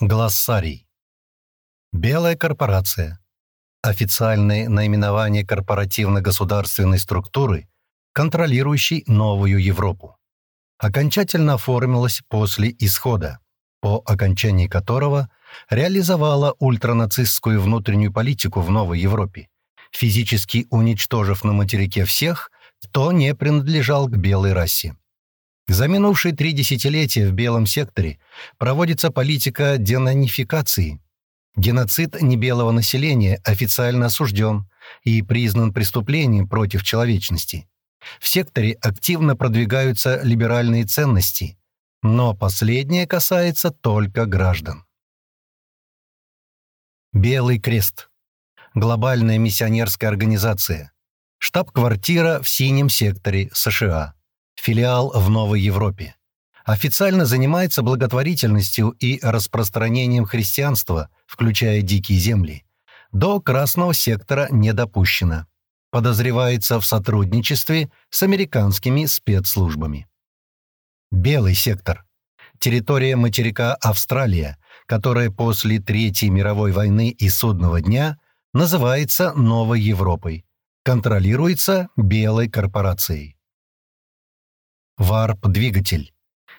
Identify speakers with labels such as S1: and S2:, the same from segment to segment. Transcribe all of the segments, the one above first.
S1: Глоссарий. Белая корпорация. Официальное наименование корпоративно-государственной структуры, контролирующей новую Европу. Окончательно оформилась после исхода, по окончании которого реализовала ультранацистскую внутреннюю политику в Новой Европе, физически уничтожив на материке всех, кто не принадлежал к белой расе. За минувшие три десятилетия в Белом секторе проводится политика денонификации. Геноцид небелого населения официально осужден и признан преступлением против человечности. В секторе активно продвигаются либеральные ценности, но последнее касается только граждан. Белый крест. Глобальная миссионерская организация. Штаб-квартира в синем секторе США филиал в Новой Европе. Официально занимается благотворительностью и распространением христианства, включая дикие земли. До красного сектора не допущено. Подозревается в сотрудничестве с американскими спецслужбами. Белый сектор. Территория материка Австралия, которая после Третьей мировой войны и Судного дня называется Новой Европой. Контролируется Белой корпорацией. Варп-двигатель.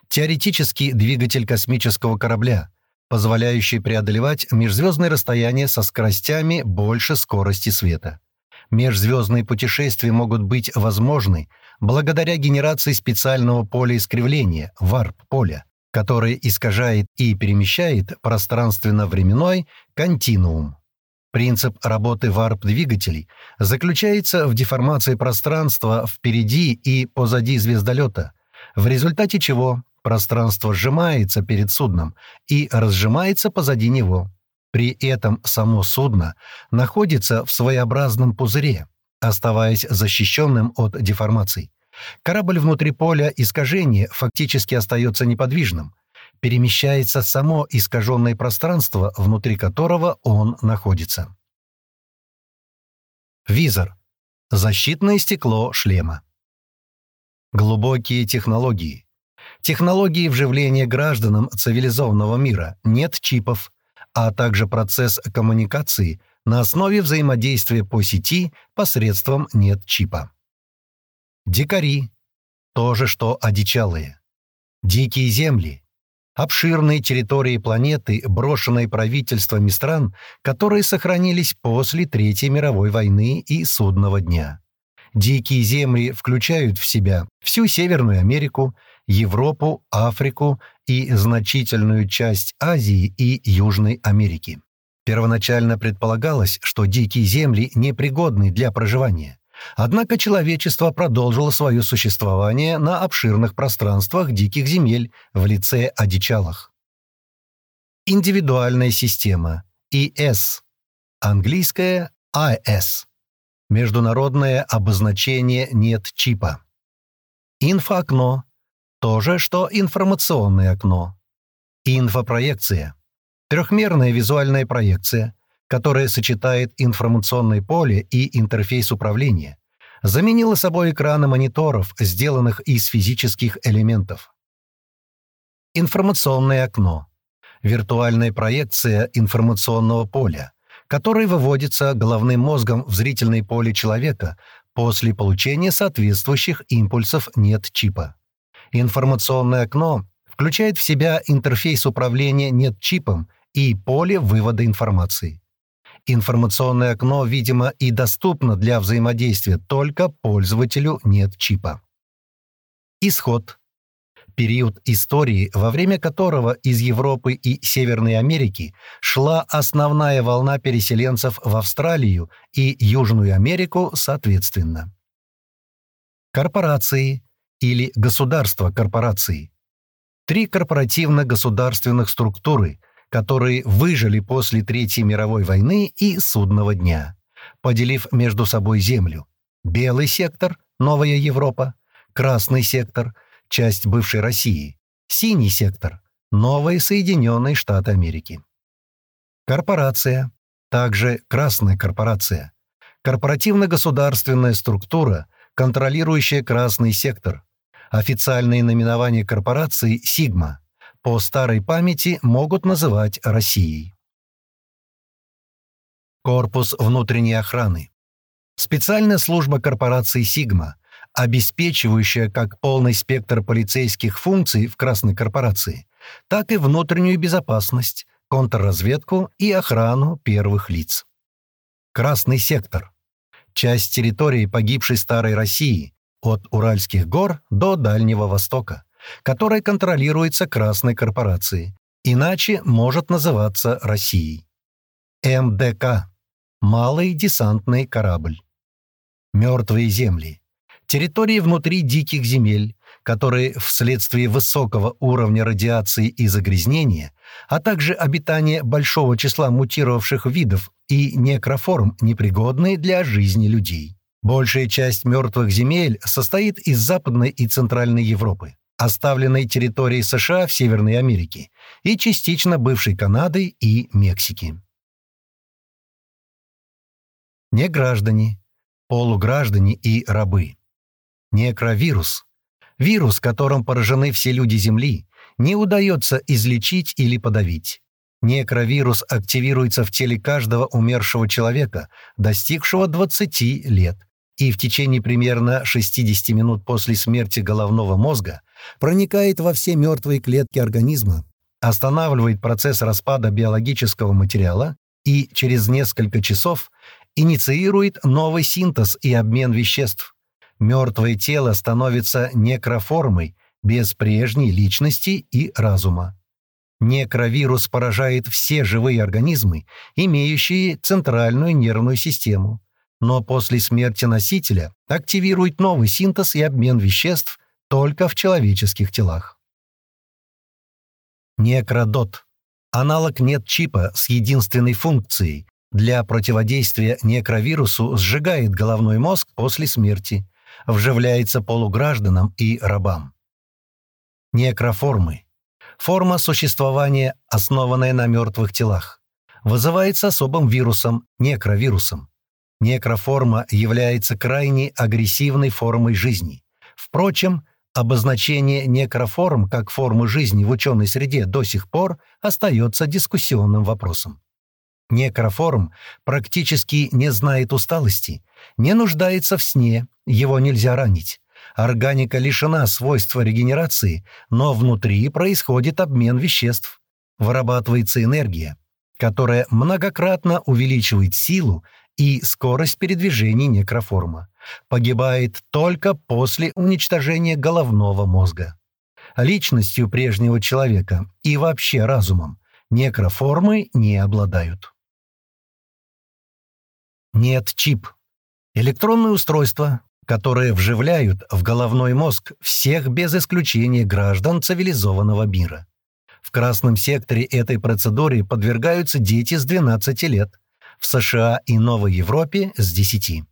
S1: Теоретический двигатель космического корабля, позволяющий преодолевать межзвездные расстояния со скоростями больше скорости света. Межзвездные путешествия могут быть возможны благодаря генерации специального поля искривления, варп-поля, которое искажает и перемещает пространственно-временной континуум. Принцип работы варп-двигателей заключается в деформации пространства впереди и позади звездолета, в результате чего пространство сжимается перед судном и разжимается позади него. При этом само судно находится в своеобразном пузыре, оставаясь защищенным от деформаций. Корабль внутри поля искажения фактически остается неподвижным, перемещается само искаженное пространство, внутри которого он находится. Визор. Защитное стекло шлема. Глубокие технологии. Технологии вживления гражданам цивилизованного мира, нет чипов, а также процесс коммуникации на основе взаимодействия по сети посредством нет чипа. Дикари. То же, что одичалые. Дикие земли обширные территории планеты, брошенные правительствами стран, которые сохранились после Третьей мировой войны и Судного дня. Дикие земли включают в себя всю Северную Америку, Европу, Африку и значительную часть Азии и Южной Америки. Первоначально предполагалось, что дикие земли непригодны для проживания. Однако человечество продолжило свое существование на обширных пространствах диких земель в лице одичалых. Индивидуальная система ИС, английская IS, международное обозначение нет чипа. Инфоокно, то же, что информационное окно. Инфопроекция, трехмерная визуальная проекция, которая сочетает информационное поле и интерфейс управления, заменила собой экраны мониторов, сделанных из физических элементов. Информационное окно. Виртуальная проекция информационного поля, которая выводится головным мозгом в зрительное поле человека после получения соответствующих импульсов нет чипа. Информационное окно включает в себя интерфейс управления нет чипом и поле вывода информации. Информационное окно, видимо, и доступно для взаимодействия, только пользователю нет чипа. Исход. Период истории, во время которого из Европы и Северной Америки шла основная волна переселенцев в Австралию и Южную Америку соответственно. Корпорации или государства-корпорации. Три корпоративно-государственных структуры, которые выжили после Третьей мировой войны и Судного дня, поделив между собой землю. Белый сектор — Новая Европа, Красный сектор — часть бывшей России, Синий сектор — Новые Соединенные Штаты Америки. Корпорация, также Красная корпорация, корпоративно-государственная структура, контролирующая Красный сектор, официальное наименование корпорации «Сигма», по старой памяти могут называть Россией. Корпус внутренней охраны. Специальная служба корпорации «Сигма», обеспечивающая как полный спектр полицейских функций в Красной корпорации, так и внутреннюю безопасность, контрразведку и охрану первых лиц. Красный сектор. Часть территории погибшей Старой России от Уральских гор до Дальнего Востока, которая контролируется Красной корпорацией, иначе может называться Россией. МДК. Малый десантный корабль. Мертвые земли. Территории внутри диких земель, которые вследствие высокого уровня радиации и загрязнения, а также обитания большого числа мутировавших видов и некроформ, непригодные для жизни людей. Большая часть мертвых земель состоит из Западной и Центральной Европы, оставленной территории США в Северной Америке и частично бывшей Канады и Мексики. Неграждане, полуграждане и рабы. Некровирус Вирус, которым поражены все люди Земли, не удается излечить или подавить. Некровирус активируется в теле каждого умершего человека, достигшего 20 лет, и в течение примерно 60 минут после смерти головного мозга проникает во все мертвые клетки организма, останавливает процесс распада биологического материала и через несколько часов инициирует новый синтез и обмен веществ, мертвое тело становится некроформой, без прежней личности и разума. Некровирус поражает все живые организмы, имеющие центральную нервную систему, но после смерти носителя активирует новый синтез и обмен веществ только в человеческих телах. Некродот – аналог нет-чипа с единственной функцией. Для противодействия некровирусу сжигает головной мозг после смерти – вживляется полугражданам и рабам. Некроформы. Форма существования, основанная на мертвых телах. Вызывается особым вирусом, некровирусом. Некроформа является крайне агрессивной формой жизни. Впрочем, обозначение некроформ как формы жизни в ученой среде до сих пор остается дискуссионным вопросом. Некроформ практически не знает усталости, не нуждается в сне, его нельзя ранить. Органика лишена свойства регенерации, но внутри происходит обмен веществ. Вырабатывается энергия, которая многократно увеличивает силу и скорость передвижения некроформа. Погибает только после уничтожения головного мозга. Личностью прежнего человека и вообще разумом некроформы не обладают. Нет чип. Электронное устройство, которые вживляют в головной мозг всех без исключения граждан цивилизованного мира. В красном секторе этой процедуре подвергаются дети с 12 лет, в США и Новой Европе с 10.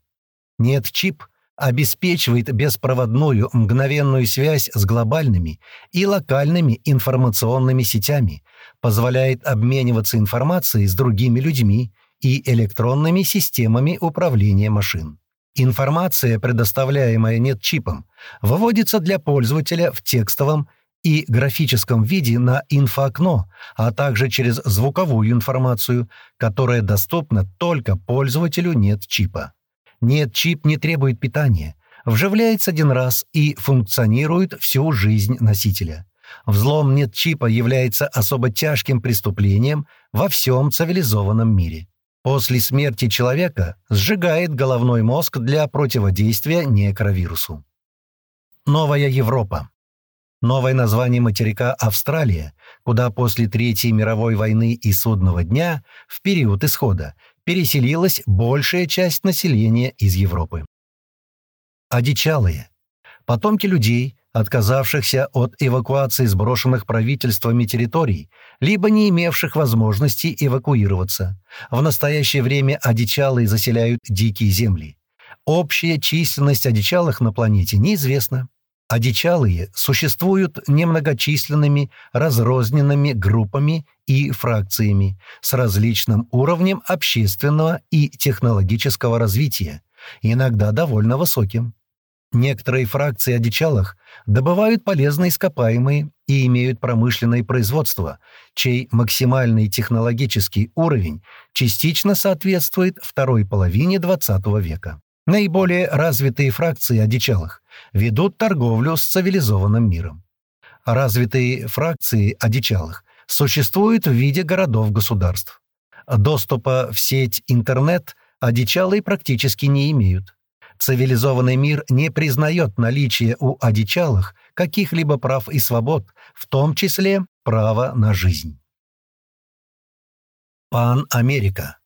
S1: Нет чип обеспечивает беспроводную мгновенную связь с глобальными и локальными информационными сетями, позволяет обмениваться информацией с другими людьми и электронными системами управления машин. Информация, предоставляемая нет-чипом, выводится для пользователя в текстовом и графическом виде на инфоокно, а также через звуковую информацию, которая доступна только пользователю нет-чипа. Нет-чип не требует питания, вживляется один раз и функционирует всю жизнь носителя. Взлом нет-чипа является особо тяжким преступлением во всем цивилизованном мире после смерти человека сжигает головной мозг для противодействия некровирусу. Новая Европа. Новое название материка Австралия, куда после Третьей мировой войны и Судного дня, в период исхода, переселилась большая часть населения из Европы. Одичалые. Потомки людей, отказавшихся от эвакуации сброшенных правительствами территорий, либо не имевших возможности эвакуироваться. В настоящее время одичалые заселяют дикие земли. Общая численность одичалых на планете неизвестна. Одичалые существуют немногочисленными разрозненными группами и фракциями с различным уровнем общественного и технологического развития, иногда довольно высоким. Некоторые фракции одичалых добывают полезные ископаемые и имеют промышленное производство, чей максимальный технологический уровень частично соответствует второй половине XX века. Наиболее развитые фракции одичалых ведут торговлю с цивилизованным миром. Развитые фракции одичалых существуют в виде городов-государств. Доступа в сеть интернет одичалые практически не имеют. Цивилизованный мир не признает наличие у одичалых каких-либо прав и свобод, в том числе право на жизнь. Пан-Америка.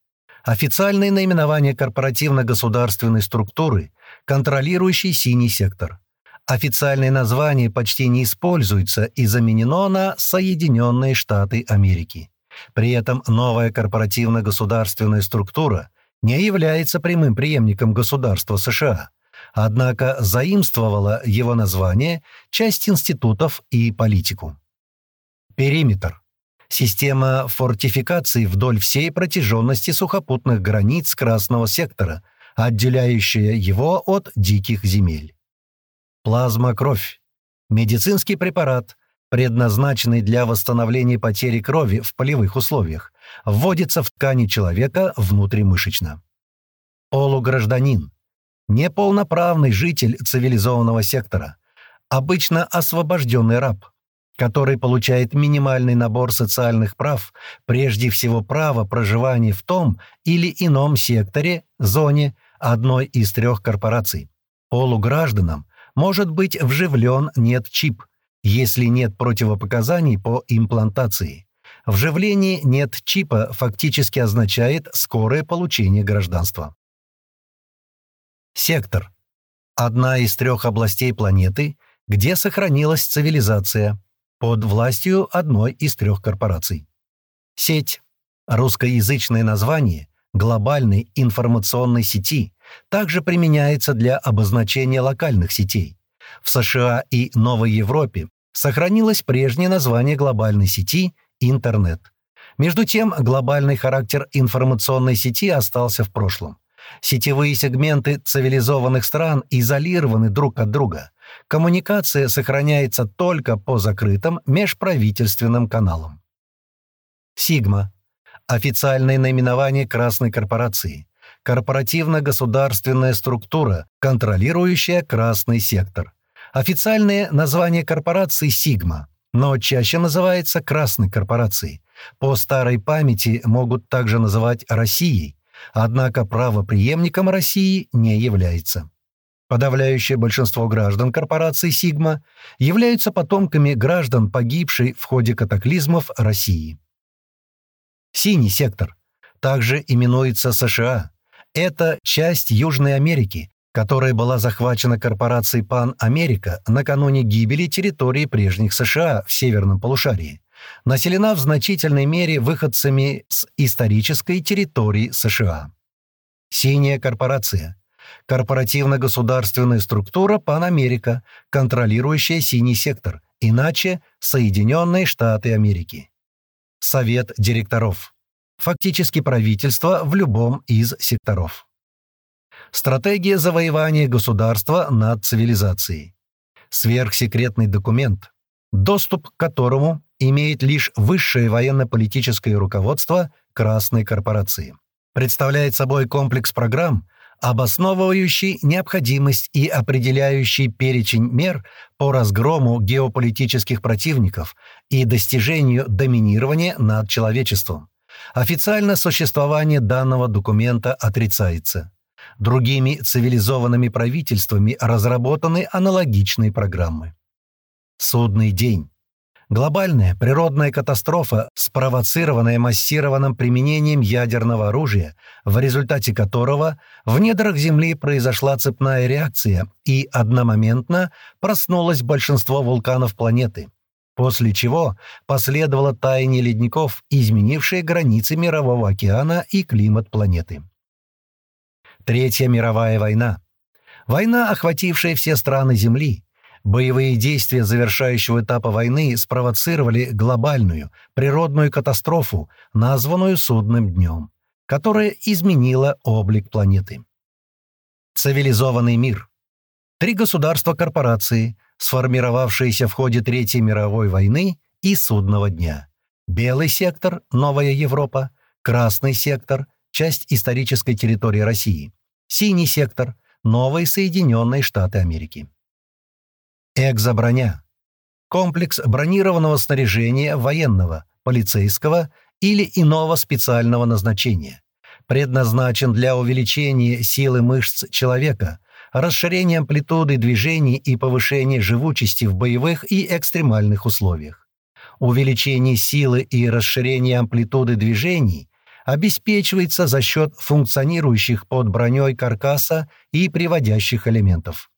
S1: Официальное наименование корпоративно-государственной структуры, контролирующей синий сектор. Официальное название почти не используется и заменено на Соединенные Штаты Америки. При этом новая корпоративно-государственная структура не является прямым преемником государства США, однако заимствовала его название, часть институтов и политику. Периметр. Система фортификаций вдоль всей протяженности сухопутных границ Красного сектора, отделяющая его от диких земель. Плазма-кровь. Медицинский препарат, предназначенный для восстановления потери крови в полевых условиях, вводится в ткани человека внутримышечно. Полугражданин. Неполноправный житель цивилизованного сектора. Обычно освобожденный раб, который получает минимальный набор социальных прав, прежде всего право проживания в том или ином секторе, зоне одной из трех корпораций. Полугражданам может быть вживлен нет-чип, если нет противопоказаний по имплантации. Вживление нет чипа фактически означает скорое получение гражданства. Сектор. Одна из трех областей планеты, где сохранилась цивилизация, под властью одной из трех корпораций. Сеть. Русскоязычное название глобальной информационной сети также применяется для обозначения локальных сетей. В США и Новой Европе сохранилось прежнее название глобальной сети интернет. Между тем, глобальный характер информационной сети остался в прошлом. Сетевые сегменты цивилизованных стран изолированы друг от друга. Коммуникация сохраняется только по закрытым межправительственным каналам. Сигма. Официальное наименование Красной корпорации. Корпоративно-государственная структура, контролирующая Красный сектор. Официальное название корпорации «Сигма», но чаще называется «Красной корпорацией». По старой памяти могут также называть «Россией», однако правоприемником России не является. Подавляющее большинство граждан корпорации «Сигма» являются потомками граждан, погибшей в ходе катаклизмов России. Синий сектор также именуется США. Это часть Южной Америки, которая была захвачена корпорацией Пан Америка накануне гибели территории прежних США в северном полушарии, населена в значительной мере выходцами с исторической территории США. Синяя корпорация – корпоративно-государственная структура Пан Америка, контролирующая синий сектор, иначе Соединенные Штаты Америки. Совет директоров. Фактически правительство в любом из секторов. Стратегия завоевания государства над цивилизацией. Сверхсекретный документ, доступ к которому имеет лишь высшее военно-политическое руководство Красной корпорации. Представляет собой комплекс программ, обосновывающий необходимость и определяющий перечень мер по разгрому геополитических противников и достижению доминирования над человечеством. Официально существование данного документа отрицается. Другими цивилизованными правительствами разработаны аналогичные программы. Судный день. Глобальная природная катастрофа, спровоцированная массированным применением ядерного оружия, в результате которого в недрах Земли произошла цепная реакция и одномоментно проснулось большинство вулканов планеты, после чего последовало таяние ледников, изменившее границы Мирового океана и климат планеты. Третья мировая война. Война, охватившая все страны Земли. Боевые действия завершающего этапа войны спровоцировали глобальную природную катастрофу, названную Судным днем, которая изменила облик планеты. Цивилизованный мир. Три государства-корпорации, сформировавшиеся в ходе Третьей мировой войны и Судного дня. Белый сектор – Новая Европа, Красный сектор – часть исторической территории России, Синий сектор – Новые Соединенные Штаты Америки. Экзоброня – комплекс бронированного снаряжения военного, полицейского или иного специального назначения. Предназначен для увеличения силы мышц человека, расширения амплитуды движений и повышения живучести в боевых и экстремальных условиях. Увеличение силы и расширение амплитуды движений обеспечивается за счет функционирующих под броней каркаса и приводящих элементов.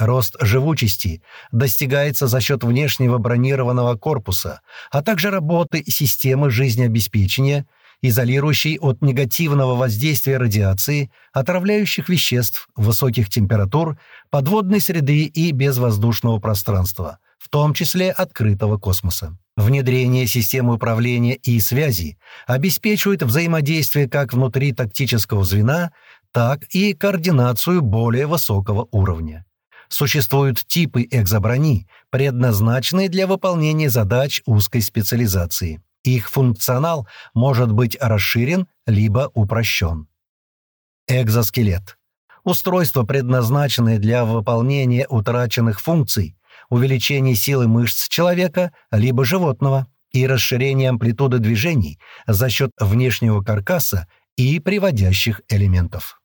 S1: Рост живучести достигается за счет внешнего бронированного корпуса, а также работы системы жизнеобеспечения, изолирующей от негативного воздействия радиации, отравляющих веществ, высоких температур, подводной среды и безвоздушного пространства, в том числе открытого космоса. Внедрение системы управления и связи обеспечивает взаимодействие как внутри тактического звена, так и координацию более высокого уровня. Существуют типы экзоброни, предназначенные для выполнения задач узкой специализации. Их функционал может быть расширен либо упрощен. Экзоскелет. Устройство, предназначенное для выполнения утраченных функций, увеличения силы мышц человека либо животного и расширения амплитуды движений за счет внешнего каркаса и приводящих элементов.